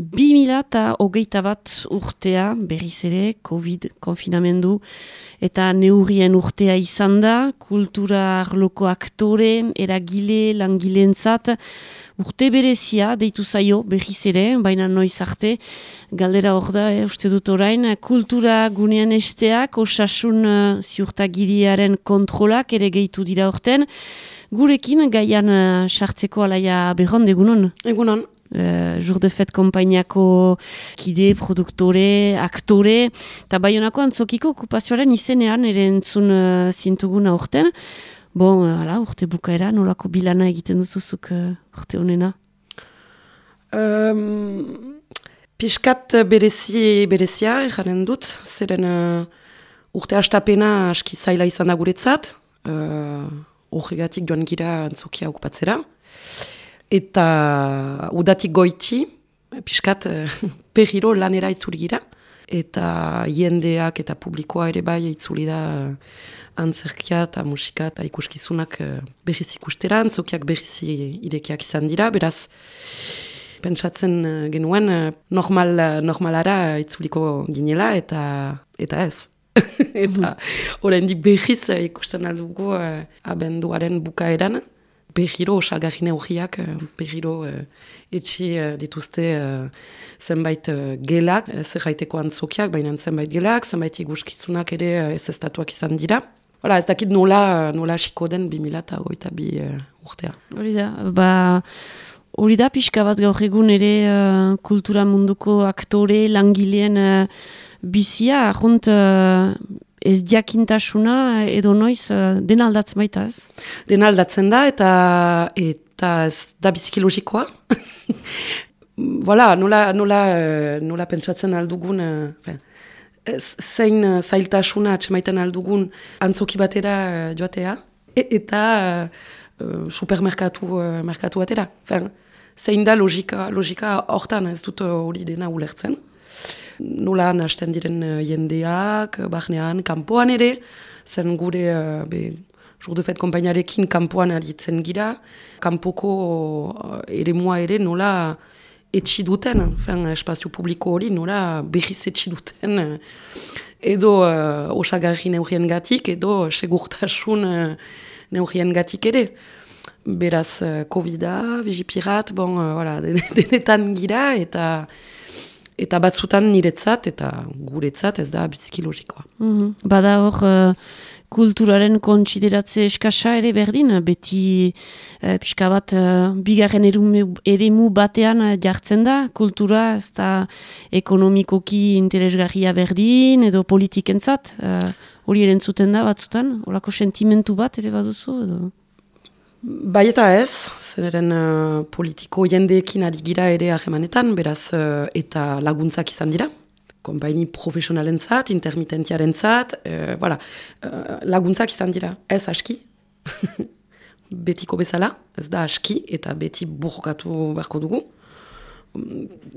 Bi mila eta hogeita bat urtea, berriz ere, COVID, konfinamendu, eta neurrien urtea izan da, kultura arloko aktore, eragile, langileentzat, urte berezia, deitu zaio, berriz ere, baina noiz arte, galdera hor da, eh, uste dut orain, kultura gunean esteak, osasun uh, ziurtagiriaren kontrolak ere gehitu dira orten, gurekin gaian uh, sartzeko alaia behon, egunon? Egunon. Uh, Jour de Fête kompainiako kide, produktore, aktore, eta baionako antzokiko okupazioaren izenean ere entzun uh, zintuguna urten. Bon, uh, ala, urte bukaera, nolako bilana egiten duzuzuk uh, urte honena? Um, piskat berezi, berezia, eraren dut, zeren uh, urte hastapena aski zaila izan da guretzat, uh, joan gira antzokia okupatzera eta udatik goiti, piskat, eh, periro lanera itzuli gira, eta jendeak eta publikoa ere bai itzuli da eh, antzerkia eta musika eta ikuskizunak eh, berriz ikustera, antzokiak berriz irekiak izan dira, beraz, pentsatzen genuen normal, normalara itzuliko ginela eta eta ez. eta horrein berriz ikusten aldugu abenduaren bukaeran, behiro osagarri neurriak, eh, behiro uh, etxe uh, dituzte zenbait uh, gelak, zer jaiteko antzokiak, baina zenbait gelak, zenbait iguskizunak ere uh, ez estatuak izan dira. Hala, ez dakit nola, nola xiko den 2000 eta goita bi uh, urtea. Hori da, ba, hori da pixka bat gaur egun ere kultura munduko aktore, langileen uh, bizia, junt ez diakintasuna edo noiz uh, den aldatzen baita ez? Den aldatzen da eta eta ez da biziki logikoa. Voilà, nola, nola, eh, nola pentsatzen aldugun, uh, zein uh, zailtasuna atxemaiten aldugun antzoki batera joatea, e, eta uh, supermerkatu merkatu batera. Fen, zein da logika, logika hortan ez dut hori dena ulertzen nola hasten diren uh, jendeak, bahnean, kanpoan ere, zen gure, uh, be, jordufet kompainarekin kanpoan aritzen gira, kanpoko ere mua ere nola etxi duten, fen, espazio publiko hori nola behiz etxi duten, edo uh, osagarri neurien gatik, edo segurtasun uh, neurien gatik ere. Beraz, uh, COVID-a, vigipirat, bon, uh, voilà, denetan gira, eta eta batzutan niretzat eta guretzat ez da biziki logikoa. Mm Bada hor uh, kulturaren kontsideratze eskasa ere berdin, beti uh, pixka bat uh, bigarren eremu batean jartzen da, kultura ez da ekonomikoki interesgarria berdin edo politikentzat, hori uh, erentzuten da batzutan, horako sentimentu bat ere baduzu edo? Bai eta ez, zeneren uh, politiko jendeekin ari gira ere ahemanetan, beraz uh, eta laguntzak izan dira. Kompaini profesionalen zat, intermitentiaren zat, uh, voilà. uh, laguntzak izan dira. Ez aski, betiko bezala, ez da aski eta beti burrokatu beharko dugu.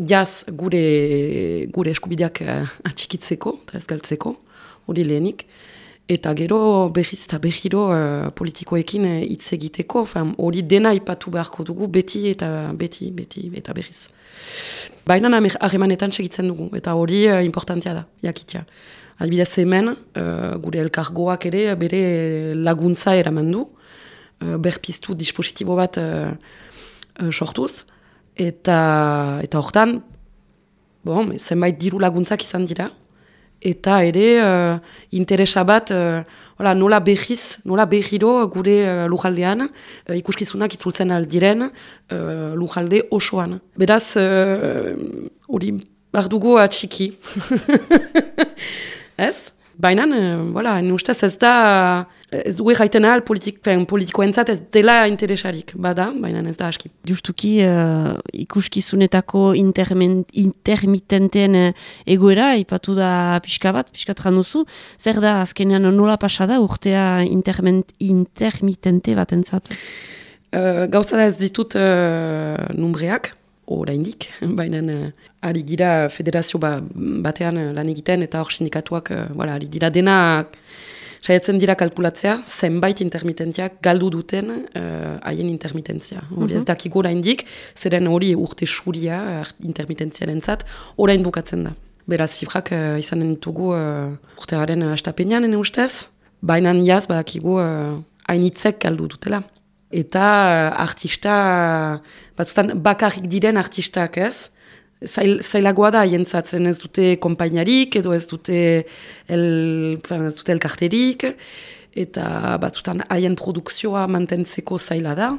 Jaz gure, gure eskubideak uh, atxikitzeko, eta ez galtzeko, hori lehenik eta gero berriz eta berriro uh, politikoekin eh, hitz egiteko, hori dena ipatu beharko dugu beti eta beti, beti eta berriz. Baina harremanetan segitzen dugu, eta hori uh, importantia da, jakitia. Adibidez hemen, uh, gure elkargoak ere bere laguntza eraman du, uh, berpiztu dispositibo bat uh, uh, sortuz, eta, eta hortan, bon, zenbait diru laguntzak izan dira, eta ere uh, interesa bat uh, nola behiz, nola behiro gure uh, lujaldean uh, ikuskizunak itzultzen aldiren uh, lujalde osoan. Beraz, hori uh, bardugu atxiki. ez? Baina, uh, voilà, ustez ez da, ez dugu jaiten ahal politik, politikoentzat ez dela interesarik, bada, baina ez da aski. Justuki, uh, ikuskizunetako intermitenteen uh, egoera, ipatu da pixka bat, pixka tranuzu, zer da azkenean nola pasada urtea intermitente bat entzat? Uh, gauza da ez ditut uh, numbreak, oraindik, baina uh, ari gira federazio ba, batean lan egiten eta hor sindikatuak uh, voilà, ari dira dena saiatzen dira kalkulatzea, zenbait intermitentiak galdu duten haien uh, intermitentzia. Hori ez mhm. dakigu oraindik, zeren hori urte suria intermitentziaren zat, orain bukatzen da. Beraz, zifrak uh, izanen ditugu uh, urtearen astapenean, ene ustez, baina jaz badakigu hainitzek uh, galdu dutela. Eta uh, artista, batzutan bakarrik diren artistak ez, zail, zailagoa da jentzatzen ez dute kompainarik edo ez dute el, ez dute elkarterik eta batzutan haien produkzioa mantentzeko zaila da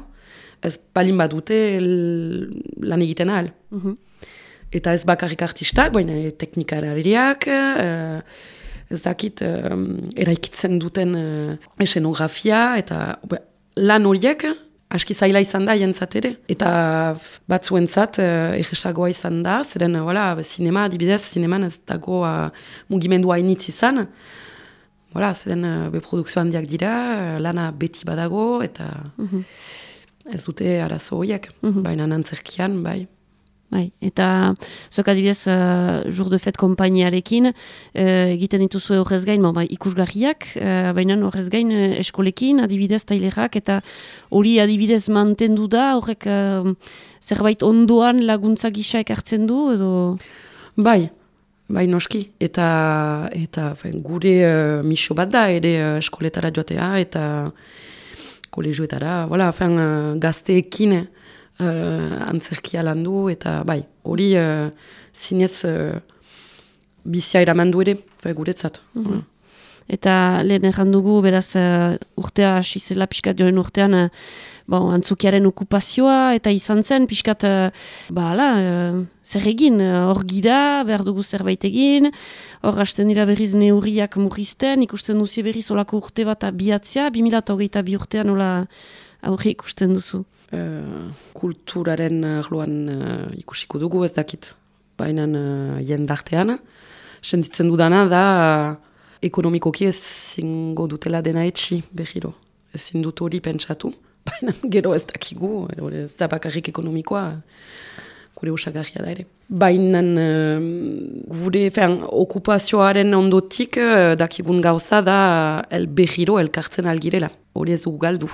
ez balin badute lan egiten ahal. Mhm. Eta ez bakarrik artistak, baina teknikarariak, uh, ez dakit, eraikitzen duten uh, esenografia, eta lan horiek, aski zaila izan da jentzat ere. Eta batzuentzat uh, egesagoa izan da, zeren, wala, sinema, adibidez, zineman ez dago uh, mugimendua initz izan. Wala, zeren, uh, beprodukzio handiak dira, lana beti badago, eta mhm. ez dute arazo horiek, mm -hmm. baina nantzerkian, bai. Bai, eta zuek adibidez uh, Jour de Fête kompainiarekin uh, egiten dituzu horrez gain bai, ikusgarriak, uh, baina horrez gain uh, eskolekin adibidez tailerak eta hori adibidez mantendu da horrek zerbait ondoan laguntza gisa ekartzen du edo... Bai, bai noski eta, eta fen, gure uh, miso bat da ere uh, eskoletara joatea eta kolegioetara, voilà, fen, uh, gazteekin uh, antzerkia landu eta bai, hori uh, zinez uh, bizia eraman ere, bai, guretzat. Mm Eta lehen errandugu, beraz, uh, urtea, asizela pixkat joren urtean, uh, bon, antzukiaren okupazioa, eta izan zen, pixkat, uh, ba, ala, uh, zer egin, hor uh, gira, behar dugu zerbait egin, hor hasten dira berriz neurriak murrizten, ikusten duzi berriz olako urte bat abiatzia, 2008 bi urtean nola aurre ikusten duzu. Eh, kulturaren arloan uh, ikusiko dugu ez dakit. Baina uh, jendartean, sentitzen dudana da ekonomikoki ez zingo dutela dena etxi behiro. Ez zindut hori pentsatu, baina gero ez dakigu, ez da bakarrik ekonomikoa, gure usagarria da ere. Baina gure fean, okupazioaren ondotik dakigun gauza da el behiro elkartzen algirela. Hori ez dugu galdu.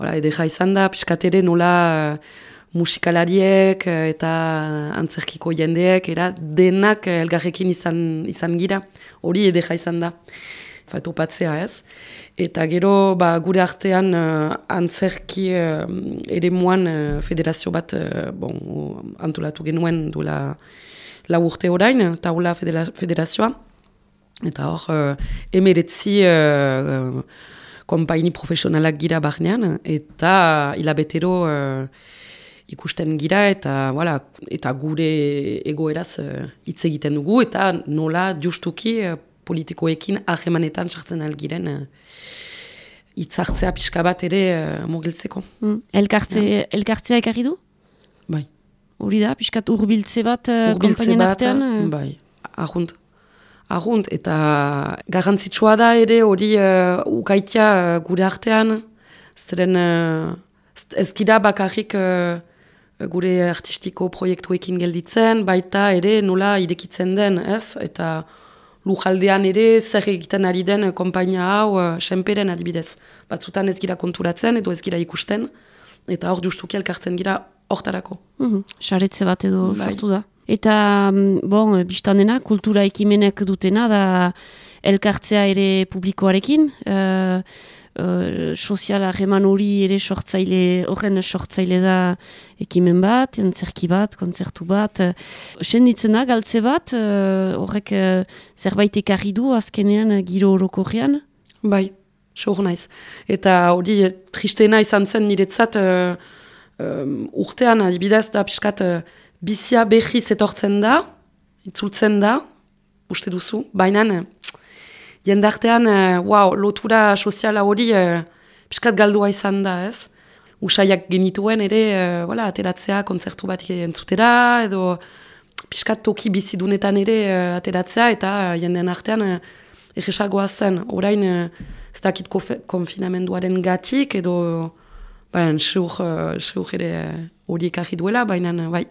Hora, edera izan da, piskatere nola uh, musikalariek uh, eta antzerkiko jendeek, era denak uh, elgarrekin izan, izan gira, hori edera izan da, fato patzea ez. Eta gero, ba, gure artean uh, antzerki uh, ere muan uh, federazio bat uh, bon, antolatu genuen duela la urte orain, taula federazioa. Eta hor, uh, emeretzi... Uh, kompaini profesionalak gira barnean, eta hilabetero uh, ikusten gira, eta, voilà, eta gure egoeraz uh, hitz egiten dugu, eta nola justuki uh, politikoekin ahemanetan sartzen algiren uh, itzartzea pixka bat ere uh, mogiltzeko. Mm. Elkartze, ja. Elkartzea ekarri du? Bai. Hori da, pixkat urbiltze bat uh, kompainien artean? Bai, ahunt agunt, eta garrantzitsua da ere hori uh, ukaitia uh, gure artean, zeren uh, ez gira bakarrik uh, gure artistiko proiektuekin gelditzen, baita ere nola idekitzen den, ez? Eta lujaldean ere zer egiten ari den kompainia hau uh, senperen adibidez. Batzutan ez gira konturatzen edo ez gira ikusten, eta hor justuki elkartzen gira hortarako. Mm -hmm. bat edo bai. sortu da. Eta, mm, bon, biztanena, kultura ekimenek dutena da elkartzea ere publikoarekin. Uh, uh, soziala reman hori ere sortzaile, horren sortzaile da ekimen bat, entzerki bat, konzertu bat. Senditzen da, galtze bat, uh, horrek uh, zerbait ekarri du azkenean giro horoko Bai, sor naiz. Eta hori tristena izan zen niretzat uh, um, urtean adibidez da piskat bizia behiz etortzen da, itzultzen da, uste duzu, baina jendartean, wow, lotura soziala hori uh, piskat galdua izan da, ez? Usaiak genituen ere, uh, voilà, ateratzea kontzertu bat entzutera, edo piskat toki bizidunetan ere uh, ateratzea, eta uh, jenden artean uh, egesagoa zen, orain uh, ez dakit konfinamenduaren gatik, edo baina seur, uh, ere hori ekarri duela, baina bai,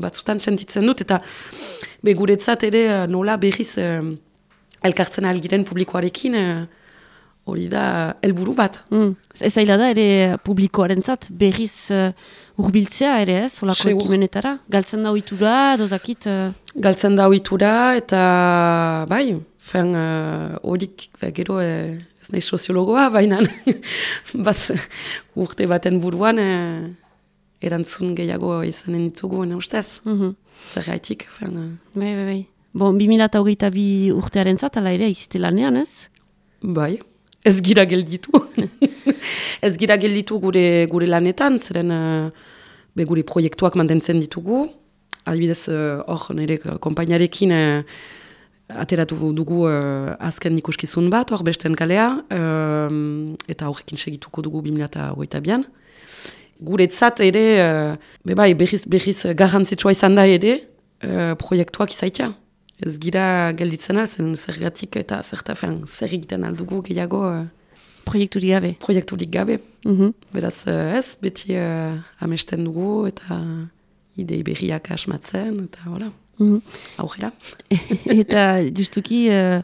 batzutan sentitzen dut, eta be guretzat ere nola berriz uh, elkartzen algiren publikoarekin, uh, hori da helburu bat. Mm. Ez aila da, ere publikoaren zat, berriz uh, urbiltzea ere ez, olako Segur. ekimenetara? Galtzen da oitura, dozakit... Uh... Galtzen da ohitura eta bai, fen uh, horik uh, gero eh, ez nahi soziologoa, baina bat urte baten buruan eh, erantzun gehiago izanen ditugu, ne ustez. Zergaitik, fen... Uh, Bai, bai, bai. Bon, 2008 bi urtearen zat, ala ere, izite lanean ez? bai, ez gira gelditu. ez gira gelditu gure, gure lanetan, zeren uh, be gure proiektuak mantentzen ditugu. Adibidez, uh, hor nire kompainarekin uh, ateratu dugu uh, azken ikuskizun bat, hor besten kalea, um, eta horrekin segituko dugu 2008 bian. Guretzat ere, uh, be bai, berriz, berriz garrantzitsua izan da ere, uh, proiektuak izaitia. Ez gira gelditzen zen zergatik eta zertafen zer egiten aldugu gehiago uh, Proiekturi gabe. proiekturik gabe. Mhm. Beraz uh, ez, beti uh, amesten dugu eta idei berriak asmatzen, eta hola, Mhm. aurrera. eta justuki uh,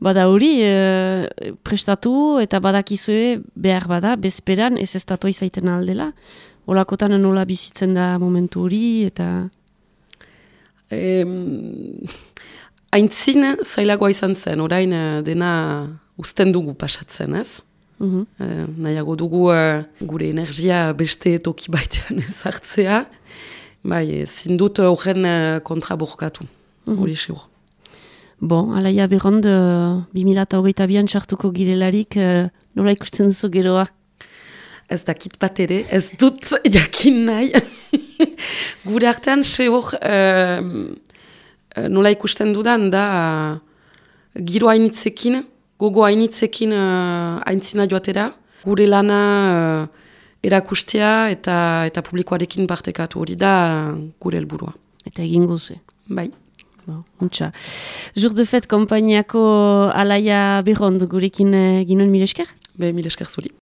bada hori uh, prestatu eta badakizue behar bada bezperan ez ez dato izaiten aldela. Olakotan nola bizitzen da momentu hori eta... Em, Aintzin zailagoa izan zen, orain eh, dena uzten dugu pasatzen, ez? Mhm. Eh, nahiago dugu eh, gure energia beste toki baitean ezartzea. Bai, ezin dut horren eh, kontra borkatu, hori segur. Bon, alaia berrond, uh, 2008an txartuko girelarik, uh, nola ikusten duzu geroa? Ez dakit bat ere, ez dut jakin nahi. Gure artean, sehor, eh, nola ikusten dudan, da eh, giro hainitzekin, gogo hainitzekin eh, haintzina joatera, gure lana eh, erakustea eta eta publikoarekin partekatu hori da eh, gure helburua. Eta egingo zuen. Bai. Bon, untxa. Jour de fet, kompainiako alaia berrond gurekin uh, ginen mil esker? Be, mil esker zuri.